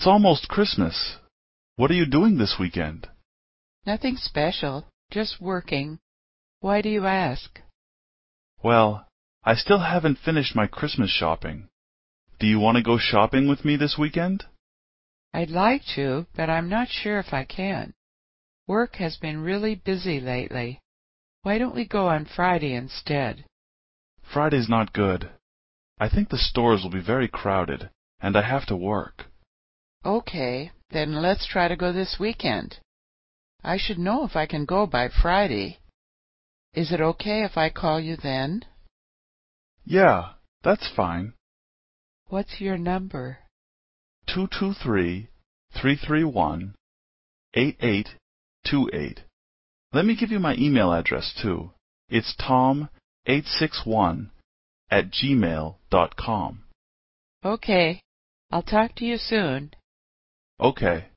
It's almost Christmas. What are you doing this weekend? Nothing special, just working. Why do you ask? Well, I still haven't finished my Christmas shopping. Do you want to go shopping with me this weekend? I'd like to, but I'm not sure if I can. Work has been really busy lately. Why don't we go on Friday instead? Friday's not good. I think the stores will be very crowded, and I have to work. Okay, then let's try to go this weekend. I should know if I can go by Friday. Is it okay if I call you then? Yeah, that's fine. What's your number? Two two three three three one eight eight two eight. Let me give you my email address too. It's tom861 at gmail dot com. Okay. I'll talk to you soon. Okay.